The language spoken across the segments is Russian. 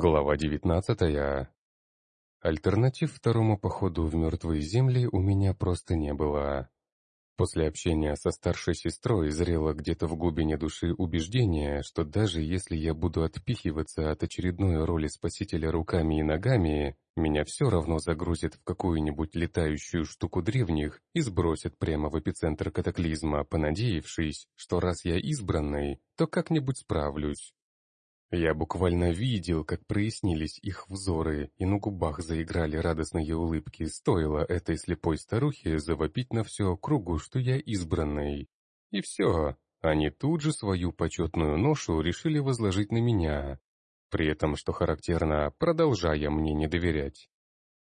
Глава девятнадцатая. Альтернатив второму походу в мертвые земли у меня просто не было. После общения со старшей сестрой зрело где-то в глубине души убеждение, что даже если я буду отпихиваться от очередной роли спасителя руками и ногами, меня все равно загрузят в какую-нибудь летающую штуку древних и сбросят прямо в эпицентр катаклизма, понадеявшись, что раз я избранный, то как-нибудь справлюсь. Я буквально видел, как прояснились их взоры, и на губах заиграли радостные улыбки, стоило этой слепой старухе завопить на всю округу, что я избранный. И все, они тут же свою почетную ношу решили возложить на меня, при этом, что характерно, продолжая мне не доверять.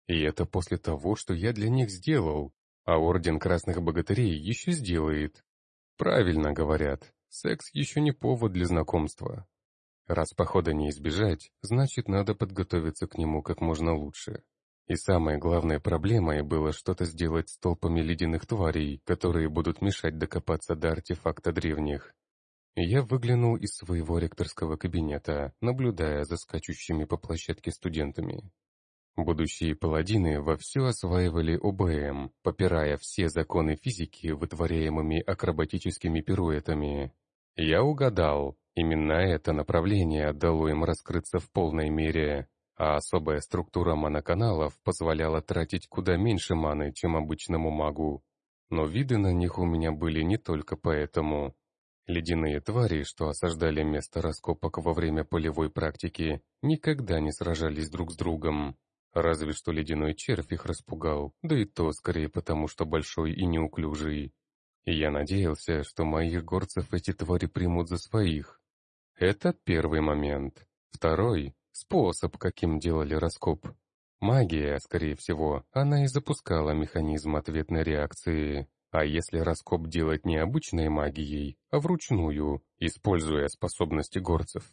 И это после того, что я для них сделал, а Орден Красных Богатырей еще сделает. Правильно говорят, секс еще не повод для знакомства. Раз похода не избежать, значит, надо подготовиться к нему как можно лучше. И самой главной проблемой было что-то сделать с толпами ледяных тварей, которые будут мешать докопаться до артефакта древних. Я выглянул из своего ректорского кабинета, наблюдая за скачущими по площадке студентами. Будущие паладины вовсю осваивали ОБМ, попирая все законы физики, вытворяемыми акробатическими пируэтами. Я угадал, Именно это направление дало им раскрыться в полной мере, а особая структура моноканалов позволяла тратить куда меньше маны, чем обычному магу. Но виды на них у меня были не только поэтому. Ледяные твари, что осаждали место раскопок во время полевой практики, никогда не сражались друг с другом. Разве что ледяной червь их распугал, да и то скорее потому, что большой и неуклюжий. И я надеялся, что моих горцев эти твари примут за своих, это первый момент. Второй — способ, каким делали раскоп. Магия, скорее всего, она и запускала механизм ответной реакции. А если раскоп делать не обычной магией, а вручную, используя способности горцев?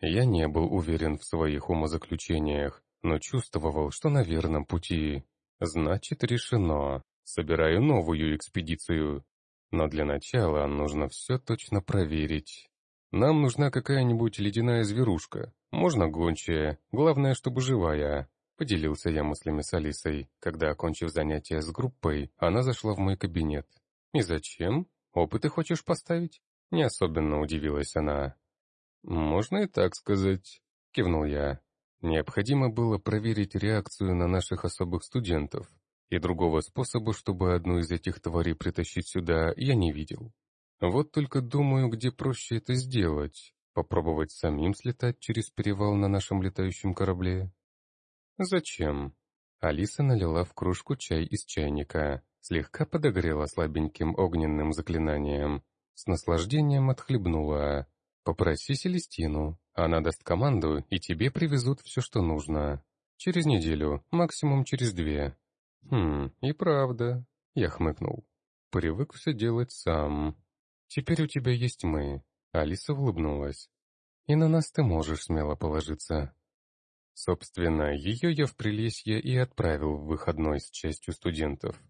Я не был уверен в своих умозаключениях, но чувствовал, что на верном пути. Значит, решено. Собираю новую экспедицию. Но для начала нужно все точно проверить. Нам нужна какая-нибудь ледяная зверушка. Можно гончая, главное, чтобы живая. Поделился я мыслями с Алисой, когда, окончив занятия с группой, она зашла в мой кабинет. «И зачем? Опыты хочешь поставить?» Не особенно удивилась она. «Можно и так сказать», — кивнул я. Необходимо было проверить реакцию на наших особых студентов, и другого способа, чтобы одну из этих тварей притащить сюда, я не видел. Вот только думаю, где проще это сделать. Попробовать самим слетать через перевал на нашем летающем корабле? Зачем? Алиса налила в кружку чай из чайника, слегка подогрела слабеньким огненным заклинанием, с наслаждением отхлебнула. «Попроси Селестину, она даст команду, и тебе привезут все, что нужно. Через неделю, максимум через две». «Хм, и правда», — я хмыкнул. «Привык все делать сам». Теперь у тебя есть мы. Алиса улыбнулась. И на нас ты можешь смело положиться. Собственно, ее я в Прилесье и отправил в выходной с частью студентов.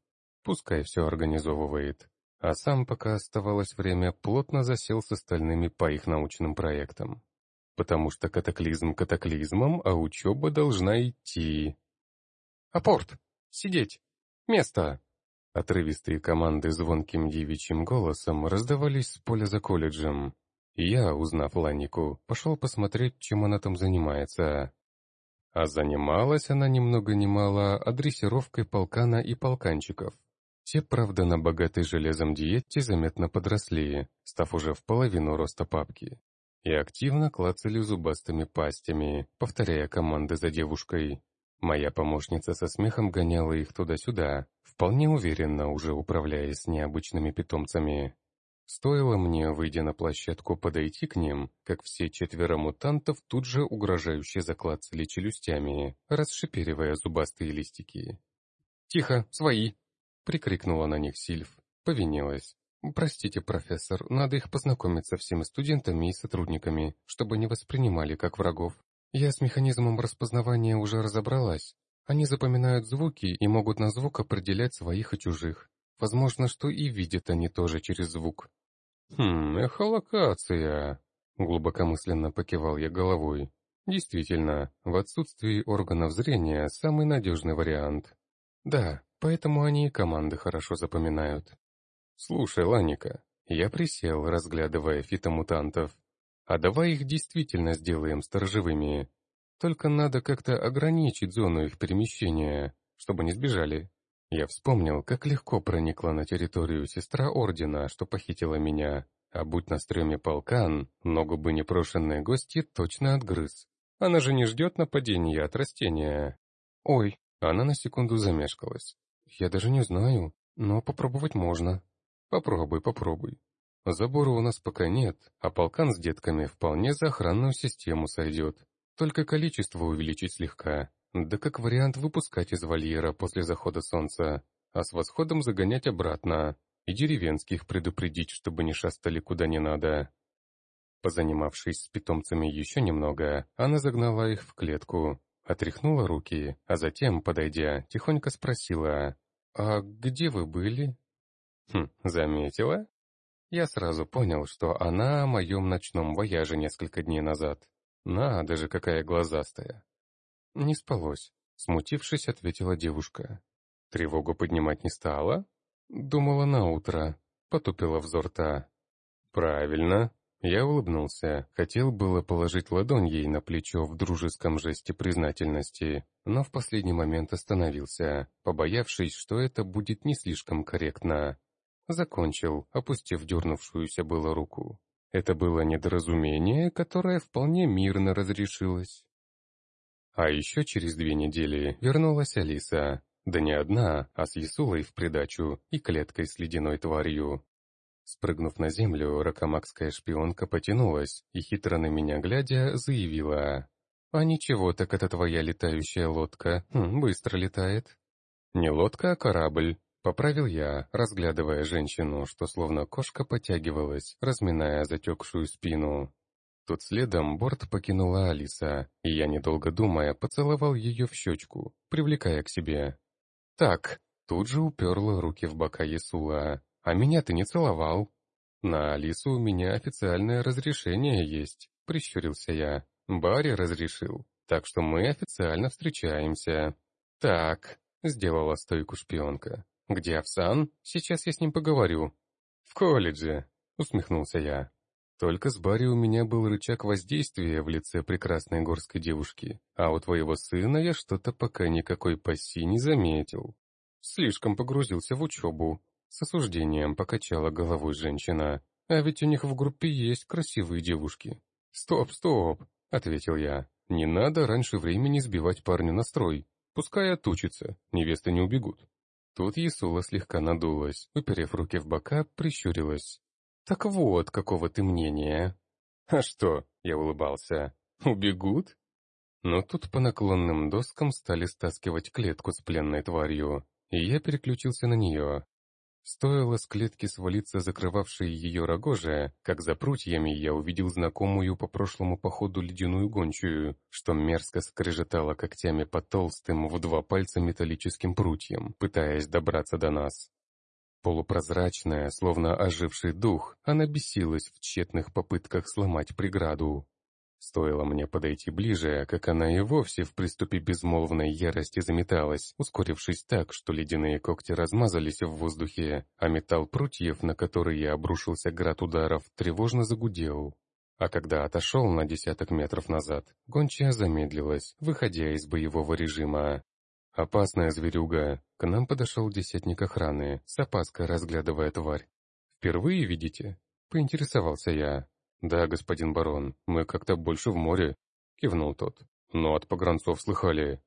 Пускай все организовывает. А сам, пока оставалось время, плотно засел с остальными по их научным проектам. Потому что катаклизм катаклизмом, а учеба должна идти. «Апорт! Сидеть! Место!» Отрывистые команды звонким девичьим голосом раздавались с поля за колледжем. Я, узнав Ланику, пошел посмотреть, чем она там занимается. А занималась она ни много ни мало дрессировкой полкана и полканчиков. Те, правда, на богатой железом диете заметно подросли, став уже в половину роста папки. И активно клацали зубастыми пастями, повторяя команды за девушкой. Моя помощница со смехом гоняла их туда-сюда, вполне уверенно уже управляясь с необычными питомцами. Стоило мне, выйдя на площадку, подойти к ним, как все четверо мутантов тут же угрожающе заклацали челюстями, расшиперивая зубастые листики. «Тихо, свои!» — прикрикнула на них Сильф. Повинилась. «Простите, профессор, надо их познакомить со всеми студентами и сотрудниками, чтобы не воспринимали как врагов». Я с механизмом распознавания уже разобралась. Они запоминают звуки и могут на звук определять своих и чужих. Возможно, что и видят они тоже через звук. «Хм, эхолокация», — глубокомысленно покивал я головой. Действительно, в отсутствии органов зрения самый надежный вариант. Да, поэтому они и команды хорошо запоминают. Слушай, Ланика, я присел, разглядывая фитомутантов. А давай их действительно сделаем сторожевыми. Только надо как-то ограничить зону их перемещения, чтобы не сбежали. Я вспомнил, как легко проникла на территорию сестра Ордена, что похитила меня, а будь на стреме полкан, ногу бы непрошенные гости точно отгрыз. Она же не ждет нападения от растения. Ой, она на секунду замешкалась. Я даже не знаю, но попробовать можно. Попробуй, попробуй. Забора у нас пока нет, а полкан с детками вполне за охранную систему сойдет. Только количество увеличить слегка. Да как вариант выпускать из вольера после захода солнца, а с восходом загонять обратно. И деревенских предупредить, чтобы не шастали куда не надо. Позанимавшись с питомцами еще немного, она загнала их в клетку, отряхнула руки, а затем, подойдя, тихонько спросила, «А где вы были?» «Хм, заметила?» Я сразу понял, что она о моем ночном вояже несколько дней назад. Надо же, какая глазастая. Не спалось. Смутившись, ответила девушка. Тревогу поднимать не стала? Думала на утро. Потупила взор та. Правильно. Я улыбнулся. Хотел было положить ладонь ей на плечо в дружеском жесте признательности, но в последний момент остановился, побоявшись, что это будет не слишком корректно. Закончил, опустив дернувшуюся было руку. Это было недоразумение, которое вполне мирно разрешилось. А еще через две недели вернулась Алиса. Да не одна, а с Ясулой в придачу и клеткой с ледяной тварью. Спрыгнув на землю, ракомакская шпионка потянулась и, хитро на меня глядя, заявила. «А ничего, так это твоя летающая лодка. Хм, быстро летает». «Не лодка, а корабль», Поправил я, разглядывая женщину, что словно кошка потягивалась, разминая затекшую спину. Тут следом борт покинула Алиса, и я, недолго думая, поцеловал ее в щечку, привлекая к себе. «Так», тут же уперла руки в бока Ясула, «а меня ты не целовал». «На Алису у меня официальное разрешение есть», — прищурился я. «Барри разрешил, так что мы официально встречаемся». «Так», — сделала стойку шпионка, «Где Овсан? Сейчас я с ним поговорю». «В колледже», — усмехнулся я. «Только с Барри у меня был рычаг воздействия в лице прекрасной горской девушки, а у твоего сына я что-то пока никакой пасси не заметил. Слишком погрузился в учебу». С осуждением покачала головой женщина. «А ведь у них в группе есть красивые девушки». «Стоп, стоп», — ответил я. «Не надо раньше времени сбивать парню настрой. Пускай отучится, невесты не убегут». Тут Ясула слегка надулась, уперев руки в бока, прищурилась. «Так вот, какого ты мнения?» «А что?» — я улыбался. «Убегут?» Но тут по наклонным доскам стали стаскивать клетку с пленной тварью, и я переключился на нее. Стоило с клетки свалиться закрывавшей ее рогожия, как за прутьями я увидел знакомую по прошлому походу ледяную гончую, что мерзко скрежетала когтями по толстым в два пальца металлическим прутьям, пытаясь добраться до нас. Полупрозрачная, словно оживший дух, она бесилась в тщетных попытках сломать преграду. Стоило мне подойти ближе, как она и вовсе в приступе безмолвной ярости заметалась, ускорившись так, что ледяные когти размазались в воздухе, а металл прутьев, на который я обрушился град ударов, тревожно загудел. А когда отошел на десяток метров назад, гончая замедлилась, выходя из боевого режима. «Опасная зверюга!» К нам подошел десятник охраны, с опаской разглядывая тварь. «Впервые видите?» — поинтересовался я. «Да, господин барон, мы как-то больше в море», — кивнул тот. «Но от погранцов слыхали».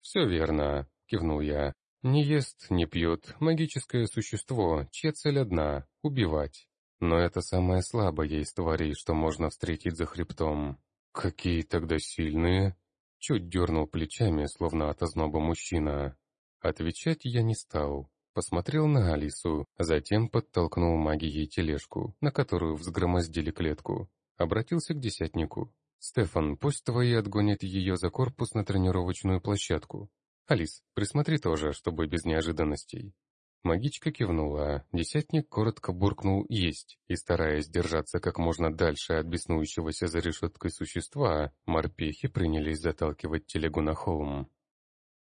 «Все верно», — кивнул я. «Не ест, не пьет, магическое существо, чья цель одна — убивать. Но это самое слабое из тварей, что можно встретить за хребтом». «Какие тогда сильные?» Чуть дернул плечами, словно от озноба мужчина. Отвечать я не стал. Посмотрел на Алису, затем подтолкнул магией тележку, на которую взгромоздили клетку. Обратился к десятнику. «Стефан, пусть твои отгонят ее за корпус на тренировочную площадку. Алис, присмотри тоже, чтобы без неожиданностей». Магичка кивнула, десятник коротко буркнул «есть», и, стараясь держаться как можно дальше от беснующегося за решеткой существа, морпехи принялись заталкивать телегу на холм.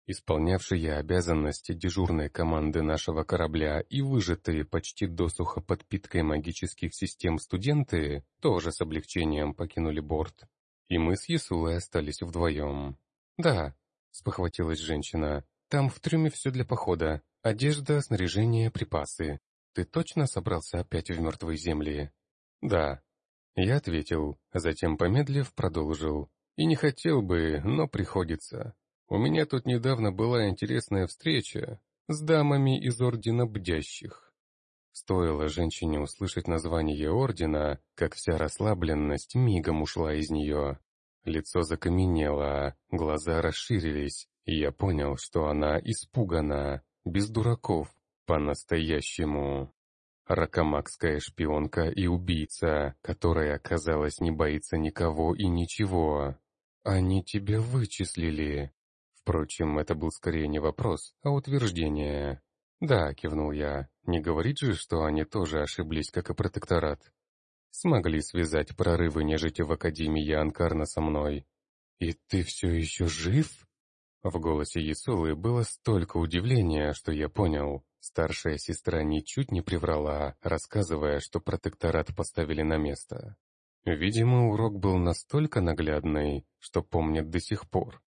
Исполнявшие обязанности дежурной команды нашего корабля и выжатые почти досуха подпиткой магических систем студенты тоже с облегчением покинули борт. И мы с Ясулой остались вдвоем. «Да», — спохватилась женщина, — «там в трюме все для похода. Одежда, снаряжение, припасы. Ты точно собрался опять в мертвые земли?» «Да». Я ответил, затем, помедлив, продолжил. «И не хотел бы, но приходится. У меня тут недавно была интересная встреча с дамами из Ордена Бдящих. Стоило женщине услышать название Ордена, как вся расслабленность мигом ушла из нее. Лицо закаменело, глаза расширились, и я понял, что она испугана, без дураков, по-настоящему. Ракомакская шпионка и убийца, которая, казалось, не боится никого и ничего. Они тебя вычислили. Впрочем, это был скорее не вопрос, а утверждение. «Да», — кивнул я, — «не говорит же, что они тоже ошиблись, как и протекторат. Смогли связать прорывы нежити в Академии Анкарна со мной. И ты все еще жив?» В голосе Ясулы было столько удивления, что я понял. Старшая сестра ничуть не приврала, рассказывая, что протекторат поставили на место. Видимо, урок был настолько наглядный, что помнят до сих пор.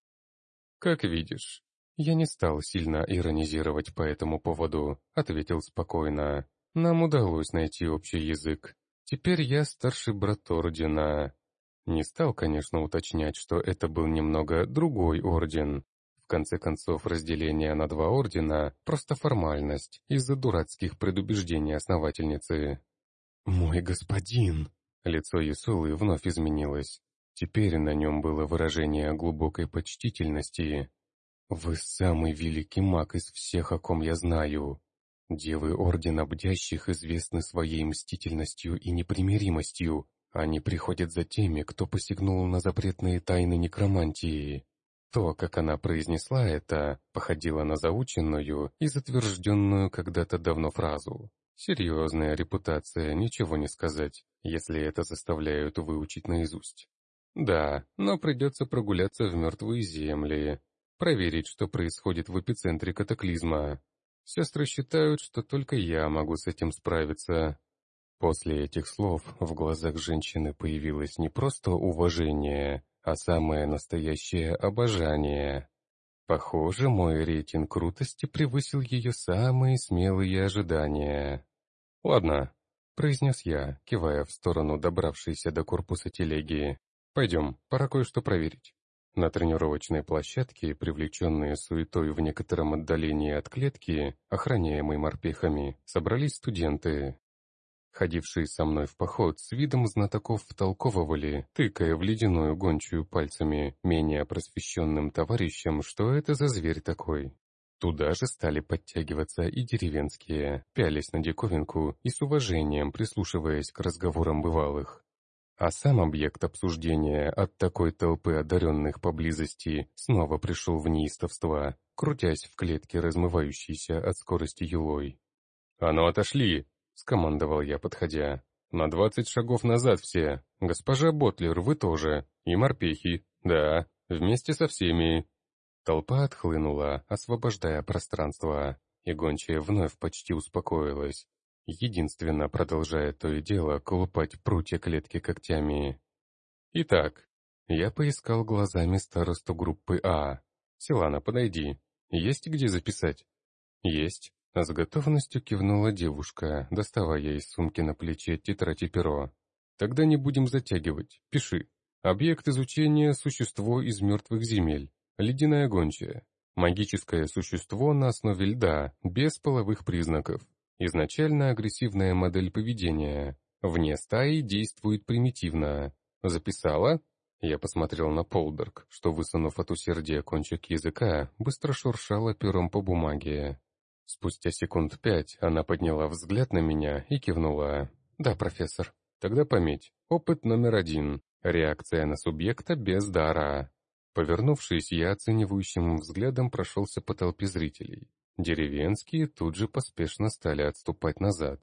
«Как видишь». Я не стал сильно иронизировать по этому поводу, ответил спокойно. «Нам удалось найти общий язык. Теперь я старший брат Ордена». Не стал, конечно, уточнять, что это был немного другой орден, в конце концов, разделение на два ордена – просто формальность из-за дурацких предубеждений основательницы. «Мой господин!» Лицо Ясулы вновь изменилось. Теперь на нем было выражение глубокой почтительности. «Вы самый великий маг из всех, о ком я знаю. Девы Ордена Бдящих известны своей мстительностью и непримиримостью. Они приходят за теми, кто посягнул на запретные тайны некромантии. То, как она произнесла это, походило на заученную и затвержденную когда-то давно фразу. Серьезная репутация, ничего не сказать, если это заставляют выучить наизусть. Да, но придется прогуляться в мертвые земли, проверить, что происходит в эпицентре катаклизма. Сестры считают, что только я могу с этим справиться. После этих слов в глазах женщины появилось не просто уважение, а самое настоящее обожание. Похоже, мой рейтинг крутости превысил ее самые смелые ожидания. «Ладно», — произнес я, кивая в сторону добравшейся до корпуса телеги. «Пойдем, пора кое-что проверить». На тренировочной площадке, привлеченные суетой в некотором отдалении от клетки, охраняемой морпехами, собрались студенты, ходившие со мной в поход, с видом знатоков втолковывали, тыкая в ледяную гончую пальцами, менее просвещенным товарищам, что это за зверь такой. Туда же стали подтягиваться и деревенские, пялись на диковинку и с уважением прислушиваясь к разговорам бывалых. А сам объект обсуждения от такой толпы одаренных поблизости снова пришел в неистовство, крутясь в клетке, размывающейся от скорости юлой. «А ну отошли!» — скомандовал я, подходя. «На двадцать шагов назад все. Госпожа Ботлер, вы тоже. И морпехи. Да, вместе со всеми». Толпа отхлынула, освобождая пространство, и гончая вновь почти успокоилась, единственно продолжая то и дело колупать прутья клетки когтями. «Итак, я поискал глазами старосту группы А. Силана, подойди. Есть где записать?» «Есть». А с готовностью кивнула девушка, доставая из сумки на плече тетрадь и перо. «Тогда не будем затягивать. Пиши. Объект изучения – существо из мертвых земель. Ледяная гончая. Магическое существо на основе льда, без половых признаков. Изначально агрессивная модель поведения. Вне стаи действует примитивно. Записала?» Я посмотрел на Полберг, что, высунув от усердия кончик языка, быстро шуршала пером по бумаге. Спустя секунд пять она подняла взгляд на меня и кивнула. «Да, профессор. Тогда пометь. Опыт номер один. Реакция на субъекта без дара». Повернувшись, я оценивающим взглядом прошелся по толпе зрителей. Деревенские тут же поспешно стали отступать назад.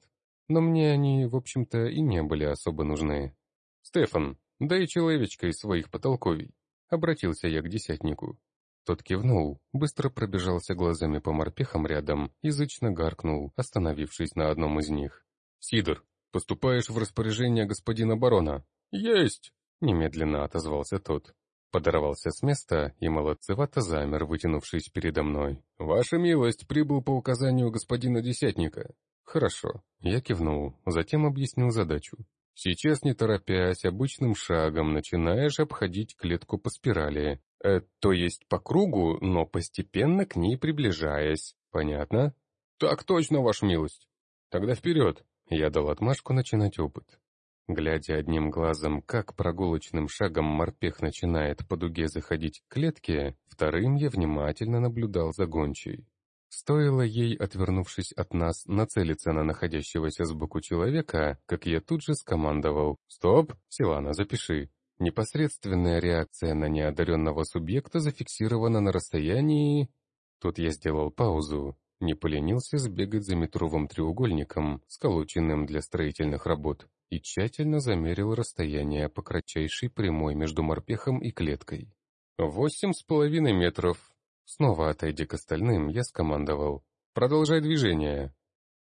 Но мне они, в общем-то, и не были особо нужны. «Стефан, дай человечка из своих потолковий», — обратился я к десятнику. Тот кивнул, быстро пробежался глазами по морпехам рядом, язычно гаркнул, остановившись на одном из них. «Сидор, поступаешь в распоряжение господина барона?» «Есть!» — немедленно отозвался тот. Подорвался с места и молодцевато замер, вытянувшись передо мной. «Ваша милость прибыл по указанию господина Десятника». «Хорошо». Я кивнул, затем объяснил задачу. «Сейчас, не торопясь, обычным шагом начинаешь обходить клетку по спирали. Э, то есть по кругу, но постепенно к ней приближаясь. Понятно?» «Так точно, ваша милость». «Тогда вперед!» Я дал отмашку начинать опыт. Глядя одним глазом, как прогулочным шагом морпех начинает по дуге заходить к клетке, вторым я внимательно наблюдал за гончей. Стоило ей, отвернувшись от нас, нацелиться на находящегося сбоку человека, как я тут же скомандовал «Стоп! Силана, запиши!» Непосредственная реакция на неодаренного субъекта зафиксирована на расстоянии... Тут я сделал паузу, не поленился сбегать за метровым треугольником, сколоченным для строительных работ, и тщательно замерил расстояние по кратчайшей прямой между морпехом и клеткой. «Восемь с половиной метров». Снова отойдя к остальным, я скомандовал. «Продолжай движение».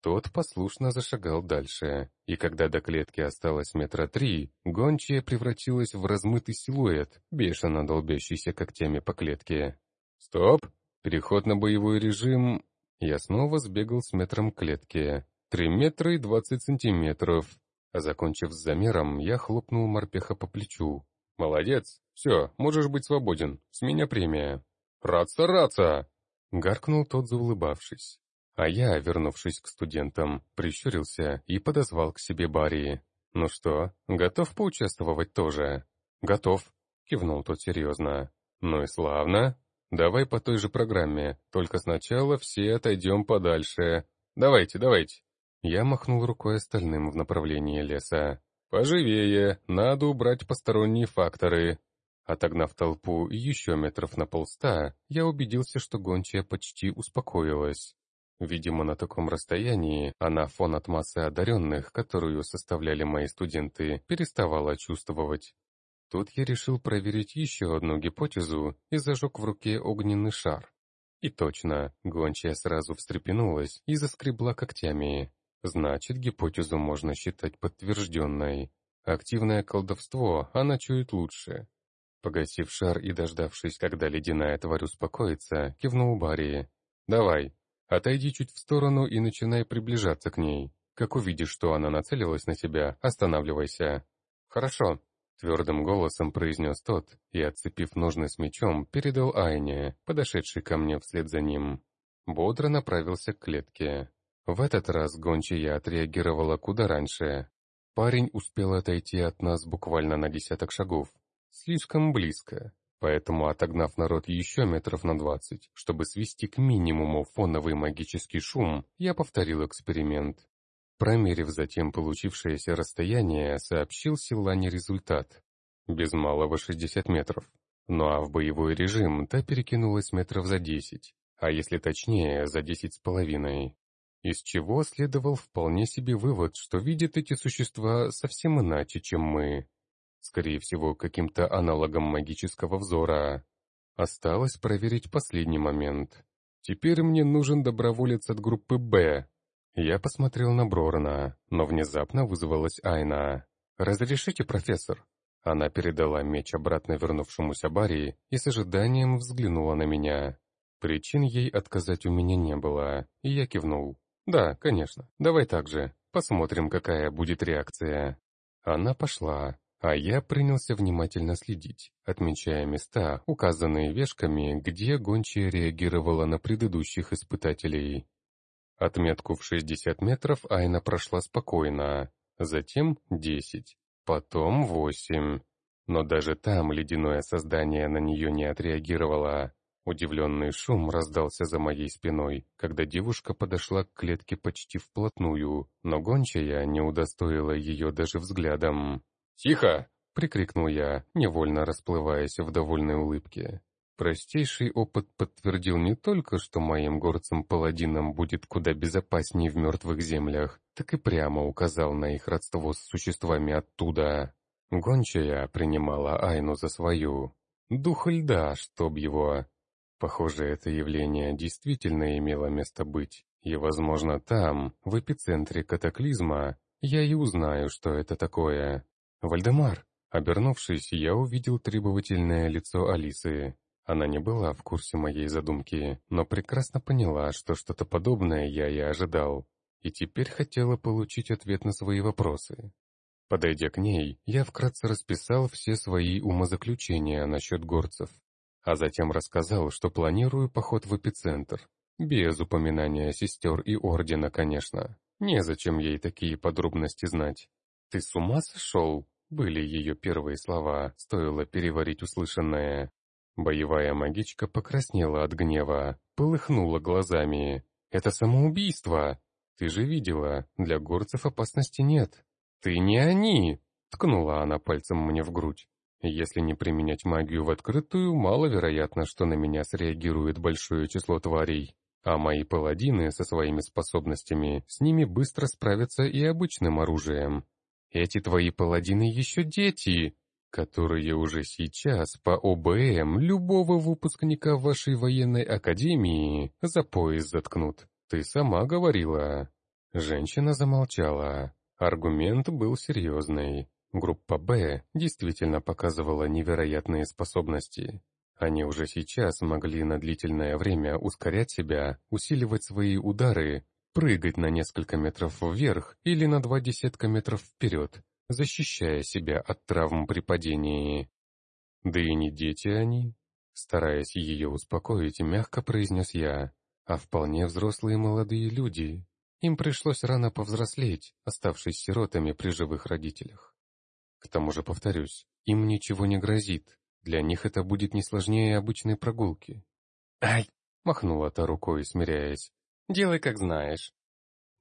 Тот послушно зашагал дальше, и когда до клетки осталось метра три, гончая превратилась в размытый силуэт, бешено долбящийся когтями по клетке. «Стоп! Переход на боевой режим...» Я снова сбегал с метром к клетке. Три метра и двадцать сантиметров. Закончив с замером, я хлопнул морпеха по плечу. «Молодец! Все, можешь быть свободен. С меня премия». «Рад стараться!» — гаркнул тот, заулыбавшись. А я, вернувшись к студентам, прищурился и подозвал к себе Барри. «Ну что, готов поучаствовать тоже?» «Готов», — кивнул тот серьезно. «Ну и славно. Давай по той же программе, только сначала все отойдем подальше. Давайте, давайте». Я махнул рукой остальным в направлении леса. «Поживее, надо убрать посторонние факторы». Отогнав толпу еще метров на полста, я убедился, что гончая почти успокоилась. Видимо, на таком расстоянии она фон от массы одаренных, которую составляли мои студенты, переставала чувствовать. Тут я решил проверить еще одну гипотезу и зажег в руке огненный шар. И точно, гончая сразу встрепенулась и заскребла когтями. Значит, гипотезу можно считать подтвержденной. Активное колдовство она чует лучше. Погасив шар и дождавшись, когда ледяная тварь успокоится, кивнул Барри. «Давай, отойди чуть в сторону и начинай приближаться к ней. Как увидишь, что она нацелилась на тебя, останавливайся». «Хорошо», — твердым голосом произнес тот и, отцепив ножны с мечом, передал Айне, подошедший ко мне вслед за ним. Бодро направился к клетке. В этот раз гончая отреагировала куда раньше. Парень успел отойти от нас буквально на десяток шагов. Слишком близко. Поэтому, отогнав народ еще метров на двадцать, чтобы свести к минимуму фоновый магический шум, я повторил эксперимент. Промерив затем получившееся расстояние, сообщил Силане результат. Без малого 60 метров. Ну а в боевой режим та перекинулась метров за 10, а если точнее, за 10 с половиной из чего следовал вполне себе вывод, что видят эти существа совсем иначе, чем мы. Скорее всего, каким-то аналогом магического взора. Осталось проверить последний момент. Теперь мне нужен доброволец от группы «Б». Я посмотрел на Брорна, но внезапно вызвалась Айна. «Разрешите, профессор?» Она передала меч обратно вернувшемуся Барри и с ожиданием взглянула на меня. Причин ей отказать у меня не было, и я кивнул. «Да, конечно. Давай так же. Посмотрим, какая будет реакция». Она пошла, а я принялся внимательно следить, отмечая места, указанные вешками, где гончая реагировала на предыдущих испытателей. Отметку в 60 метров Айна прошла спокойно, затем 10, потом 8. Но даже там ледяное создание на нее не отреагировало. Удивленный шум раздался за моей спиной, когда девушка подошла к клетке почти вплотную, но гончая не удостоила ее даже взглядом. «Тихо!» — прикрикнул я, невольно расплываясь в довольной улыбке. Простейший опыт подтвердил не только, что моим горцам-паладинам будет куда безопаснее в мертвых землях, так и прямо указал на их родство с существами оттуда. Гончая принимала Айну за свою. Дух льда, чтоб его. Похоже, это явление действительно имело место быть, и, возможно, там, в эпицентре катаклизма, я и узнаю, что это такое. «Вальдемар!» Обернувшись, я увидел требовательное лицо Алисы. Она не была в курсе моей задумки, но прекрасно поняла, что что-то подобное я и ожидал, и теперь хотела получить ответ на свои вопросы. Подойдя к ней, я вкратце расписал все свои умозаключения насчет горцев, а затем рассказал, что планирую поход в эпицентр, без упоминания сестер и ордена, конечно. Незачем ей такие подробности знать. «Ты с ума сошел?» Были ее первые слова, стоило переварить услышанное. Боевая магичка покраснела от гнева, полыхнула глазами. «Это самоубийство! Ты же видела, для горцев опасности нет!» «Ты не они!» — ткнула она пальцем мне в грудь. «Если не применять магию в открытую, маловероятно, что на меня среагирует большое число тварей. А мои паладины со своими способностями с ними быстро справятся и обычным оружием. Эти твои паладины еще дети!» которые уже сейчас по ОБМ любого выпускника вашей военной академии за пояс заткнут. Ты сама говорила. Женщина замолчала. Аргумент был серьезный. Группа «Б» действительно показывала невероятные способности. Они уже сейчас могли на длительное время ускорять себя, усиливать свои удары, прыгать на несколько метров вверх или на два десятка метров вперед, защищая себя от травм при падении. Да и не дети они, стараясь ее успокоить, мягко произнес я, а вполне взрослые молодые люди. Им пришлось рано повзрослеть, оставшись сиротами при живых родителях. К тому же, повторюсь, им ничего не грозит, для них это будет не сложнее обычной прогулки. «Ай!» — махнула та рукой, смиряясь. «Делай, как знаешь».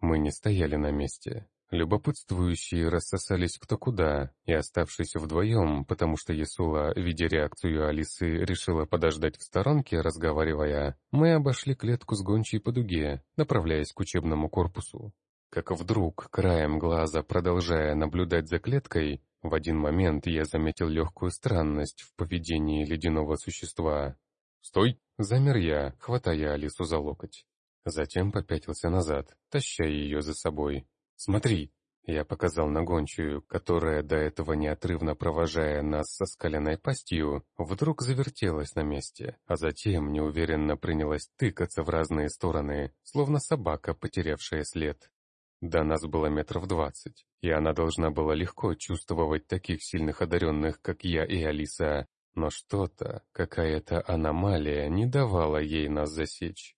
Мы не стояли на месте. Любопытствующие рассосались кто куда, и оставшись вдвоем, потому что Ясула, видя реакцию Алисы, решила подождать в сторонке, разговаривая, мы обошли клетку с гончей по дуге, направляясь к учебному корпусу. Как вдруг, краем глаза продолжая наблюдать за клеткой, в один момент я заметил легкую странность в поведении ледяного существа. «Стой!» — замер я, хватая Алису за локоть. Затем попятился назад, таща ее за собой. «Смотри!» Я показал на гончую, которая, до этого неотрывно провожая нас со скаленной пастью, вдруг завертелась на месте, а затем неуверенно принялась тыкаться в разные стороны, словно собака, потерявшая след. До нас было метров двадцать, и она должна была легко чувствовать таких сильных одаренных, как я и Алиса, но что-то, какая-то аномалия не давала ей нас засечь.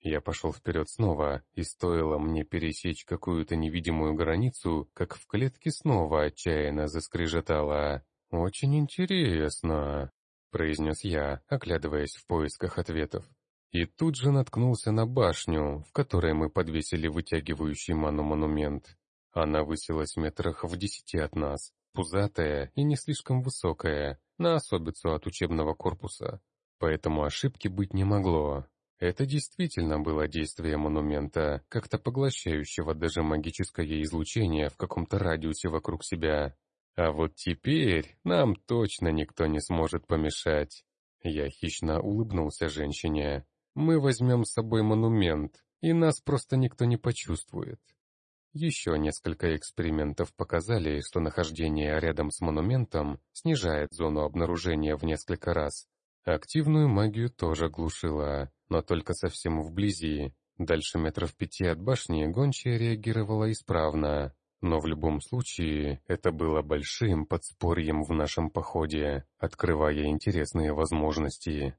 Я пошел вперед снова, и стоило мне пересечь какую-то невидимую границу, как в клетке снова отчаянно заскрежетало. «Очень интересно», — произнес я, оглядываясь в поисках ответов. И тут же наткнулся на башню, в которой мы подвесили вытягивающий ману монумент. Она высилась метрах в десяти от нас, пузатая и не слишком высокая, на особицу от учебного корпуса. Поэтому ошибки быть не могло. Это действительно было действие монумента, как-то поглощающего даже магическое излучение в каком-то радиусе вокруг себя. А вот теперь нам точно никто не сможет помешать. Я хищно улыбнулся женщине. Мы возьмем с собой монумент, и нас просто никто не почувствует. Еще несколько экспериментов показали, что нахождение рядом с монументом снижает зону обнаружения в несколько раз. Активную магию тоже глушила, но только совсем вблизи. Дальше метров пяти от башни гончая реагировала исправно, но в любом случае это было большим подспорьем в нашем походе, открывая интересные возможности.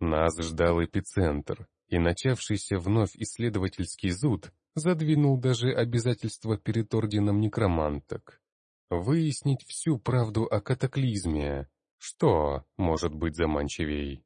Нас ждал эпицентр, и начавшийся вновь исследовательский зуд задвинул даже обязательства перед орденом некроманток. Выяснить всю правду о катаклизме. Что может быть заманчивей?